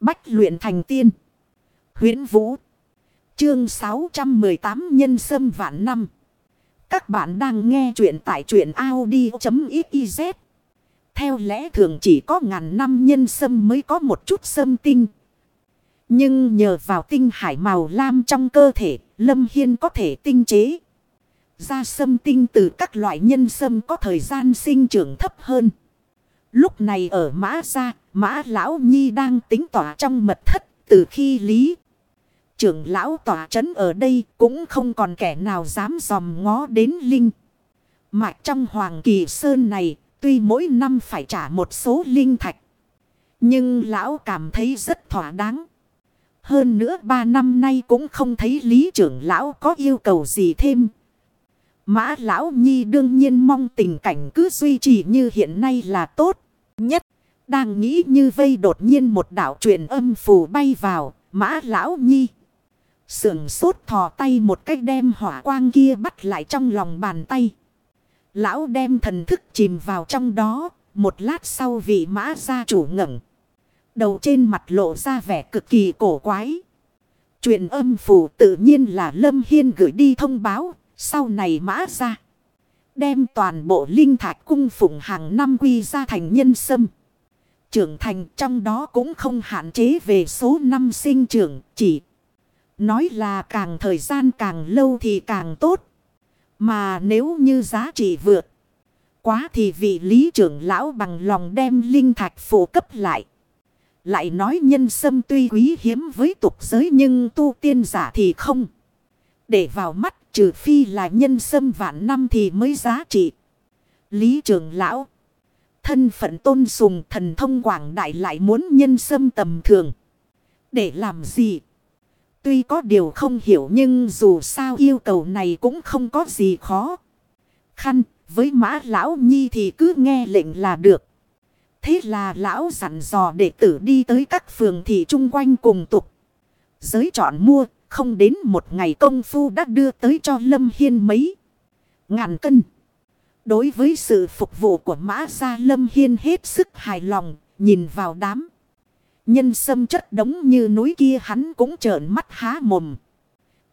Bách luyện thành tiên. huyễn Vũ. Chương 618 nhân sâm vạn năm. Các bạn đang nghe truyện tại truyện Audi.xyz. Theo lẽ thường chỉ có ngàn năm nhân sâm mới có một chút sâm tinh. Nhưng nhờ vào tinh hải màu lam trong cơ thể, Lâm Hiên có thể tinh chế. Ra sâm tinh từ các loại nhân sâm có thời gian sinh trưởng thấp hơn. Lúc này ở mã gia, mã lão nhi đang tính tỏa trong mật thất, từ khi lý. Trưởng lão tỏa trấn ở đây cũng không còn kẻ nào dám dòm ngó đến linh. Mạch trong hoàng kỳ sơn này, tuy mỗi năm phải trả một số linh thạch. Nhưng lão cảm thấy rất thỏa đáng. Hơn nữa ba năm nay cũng không thấy lý trưởng lão có yêu cầu gì thêm. Mã lão nhi đương nhiên mong tình cảnh cứ duy trì như hiện nay là tốt nhất. Đang nghĩ như vây đột nhiên một đạo truyền âm phù bay vào, mã lão nhi. Sưởng sốt thò tay một cách đem hỏa quang kia bắt lại trong lòng bàn tay. Lão đem thần thức chìm vào trong đó, một lát sau vị mã gia chủ ngẩng. Đầu trên mặt lộ ra vẻ cực kỳ cổ quái. Truyền âm phù tự nhiên là Lâm Hiên gửi đi thông báo, sau này mã ra. Đem toàn bộ linh thạch cung phụng hàng năm quy ra thành nhân sâm. Trưởng thành trong đó cũng không hạn chế về số năm sinh trưởng, chỉ nói là càng thời gian càng lâu thì càng tốt. Mà nếu như giá trị vượt quá thì vị lý trưởng lão bằng lòng đem linh thạch phổ cấp lại. Lại nói nhân sâm tuy quý hiếm với tục giới nhưng tu tiên giả thì không. Để vào mắt trừ phi là nhân sâm vạn năm thì mới giá trị. Lý trưởng lão. Thân phận tôn sùng thần thông quảng đại lại muốn nhân sâm tầm thường. Để làm gì? Tuy có điều không hiểu nhưng dù sao yêu cầu này cũng không có gì khó. Khăn, với mã lão nhi thì cứ nghe lệnh là được. Thế là lão dặn dò đệ tử đi tới các phường thị chung quanh cùng tục. Giới chọn mua, không đến một ngày công phu đã đưa tới cho Lâm Hiên mấy ngàn cân. Đối với sự phục vụ của mã gia Lâm Hiên hết sức hài lòng, nhìn vào đám. Nhân sâm chất đống như núi kia hắn cũng trợn mắt há mồm.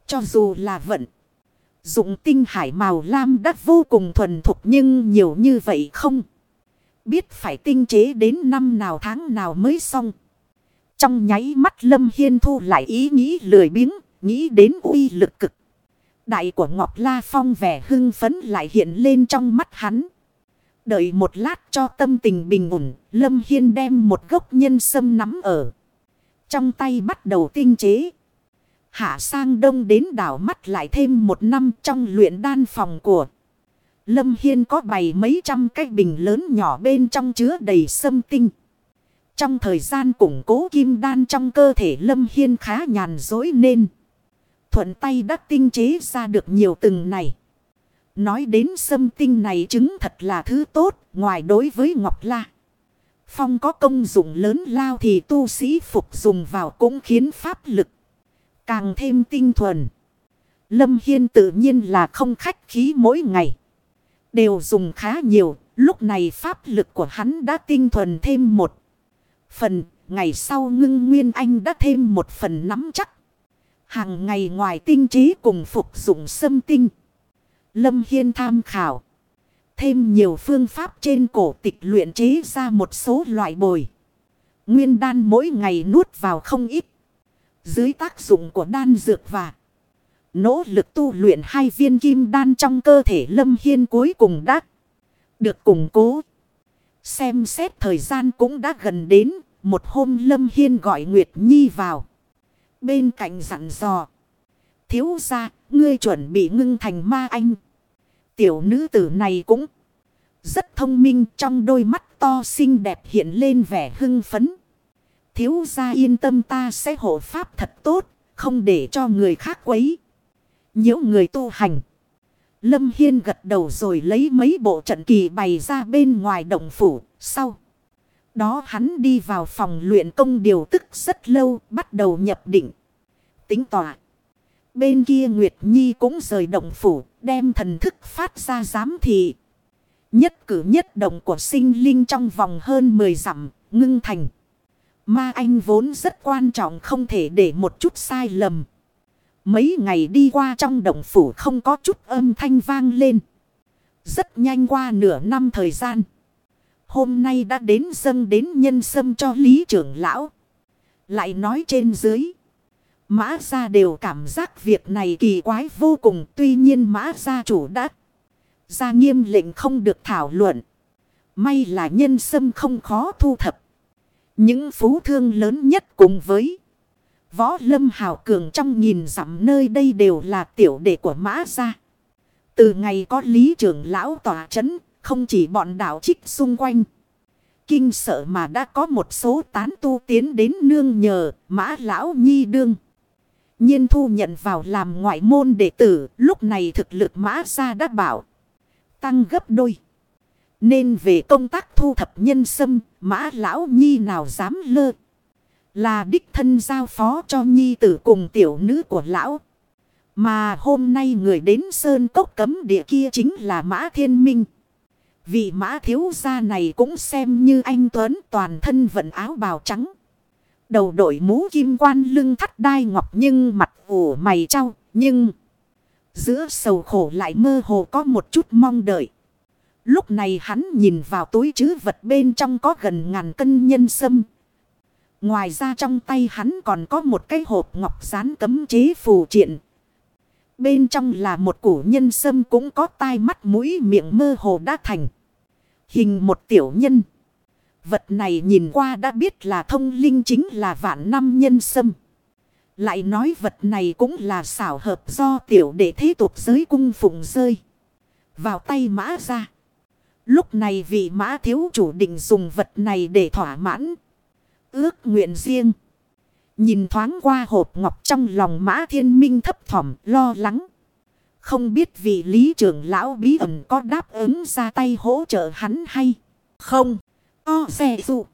Cho dù là vận. Dụng tinh hải màu lam đắt vô cùng thuần thục nhưng nhiều như vậy không. Biết phải tinh chế đến năm nào tháng nào mới xong. Trong nháy mắt Lâm Hiên thu lại ý nghĩ lười biếng, nghĩ đến uy lực cực. Đại của Ngọc La Phong vẻ hưng phấn lại hiện lên trong mắt hắn. Đợi một lát cho tâm tình bình ổn, Lâm Hiên đem một gốc nhân sâm nắm ở. Trong tay bắt đầu tinh chế. Hạ sang đông đến đảo mắt lại thêm một năm trong luyện đan phòng của. Lâm Hiên có bày mấy trăm cái bình lớn nhỏ bên trong chứa đầy sâm tinh. Trong thời gian củng cố kim đan trong cơ thể Lâm Hiên khá nhàn dối nên. Thuận tay đã tinh chế ra được nhiều từng này. Nói đến sâm tinh này chứng thật là thứ tốt ngoài đối với Ngọc La. Phong có công dụng lớn lao thì tu sĩ phục dùng vào cũng khiến pháp lực càng thêm tinh thuần. Lâm Hiên tự nhiên là không khách khí mỗi ngày. Đều dùng khá nhiều, lúc này pháp lực của hắn đã tinh thuần thêm một phần, ngày sau ngưng nguyên anh đã thêm một phần nắm chắc. Hàng ngày ngoài tinh trí cùng phục dụng sâm tinh. Lâm Hiên tham khảo. Thêm nhiều phương pháp trên cổ tịch luyện chế ra một số loại bồi. Nguyên đan mỗi ngày nuốt vào không ít. Dưới tác dụng của đan dược và nỗ lực tu luyện hai viên kim đan trong cơ thể Lâm Hiên cuối cùng đã được củng cố. Xem xét thời gian cũng đã gần đến, một hôm Lâm Hiên gọi Nguyệt Nhi vào. Bên cạnh dặn dò. Thiếu ra, ngươi chuẩn bị ngưng thành ma anh. Tiểu nữ tử này cũng rất thông minh trong đôi mắt to xinh đẹp hiện lên vẻ hưng phấn. Thiếu ra yên tâm ta sẽ hộ pháp thật tốt, không để cho người khác quấy. Nhiễu người tu hành. Lâm Hiên gật đầu rồi lấy mấy bộ trận kỳ bày ra bên ngoài động phủ. Sau đó hắn đi vào phòng luyện công điều tức rất lâu, bắt đầu nhập định. Tính tỏa. Bên kia Nguyệt Nhi cũng rời động phủ, đem thần thức phát ra giám thị. Nhất cử nhất động của sinh linh trong vòng hơn 10 dặm, ngưng thành. Ma anh vốn rất quan trọng không thể để một chút sai lầm. Mấy ngày đi qua trong động phủ không có chút âm thanh vang lên. Rất nhanh qua nửa năm thời gian. Hôm nay đã đến dâng đến nhân sâm cho lý trưởng lão. Lại nói trên dưới. Mã gia đều cảm giác việc này kỳ quái vô cùng. Tuy nhiên mã gia chủ đã ra nghiêm lệnh không được thảo luận. May là nhân sâm không khó thu thập. Những phú thương lớn nhất cùng với võ lâm hào cường trong nhìn dặm nơi đây đều là tiểu đệ của mã gia. Từ ngày có lý trưởng lão tòa chấn, không chỉ bọn đạo trích xung quanh. Kinh sợ mà đã có một số tán tu tiến đến nương nhờ mã lão nhi đương. nhiên thu nhận vào làm ngoại môn đệ tử, lúc này thực lực mã gia đã bảo. Tăng gấp đôi. Nên về công tác thu thập nhân sâm, mã lão nhi nào dám lơ. Là đích thân giao phó cho nhi tử cùng tiểu nữ của lão. Mà hôm nay người đến sơn cốc cấm địa kia chính là mã thiên minh. Vị mã thiếu gia này cũng xem như anh Tuấn toàn thân vận áo bào trắng. Đầu đội mũ kim quan lưng thắt đai ngọc nhưng mặt ủ mày trao, nhưng... Giữa sầu khổ lại mơ hồ có một chút mong đợi. Lúc này hắn nhìn vào túi chứ vật bên trong có gần ngàn cân nhân sâm. Ngoài ra trong tay hắn còn có một cái hộp ngọc rán cấm chế phù triện. Bên trong là một củ nhân sâm cũng có tai mắt mũi miệng mơ hồ đã thành. Hình một tiểu nhân. Vật này nhìn qua đã biết là thông linh chính là vạn năm nhân sâm. Lại nói vật này cũng là xảo hợp do tiểu đệ thế tục giới cung phụng rơi. Vào tay mã ra. Lúc này vị mã thiếu chủ định dùng vật này để thỏa mãn. Ước nguyện riêng. Nhìn thoáng qua hộp ngọc trong lòng mã thiên minh thấp thỏm, lo lắng. Không biết vị lý trưởng lão bí ẩn có đáp ứng ra tay hỗ trợ hắn hay không. O xe dụng.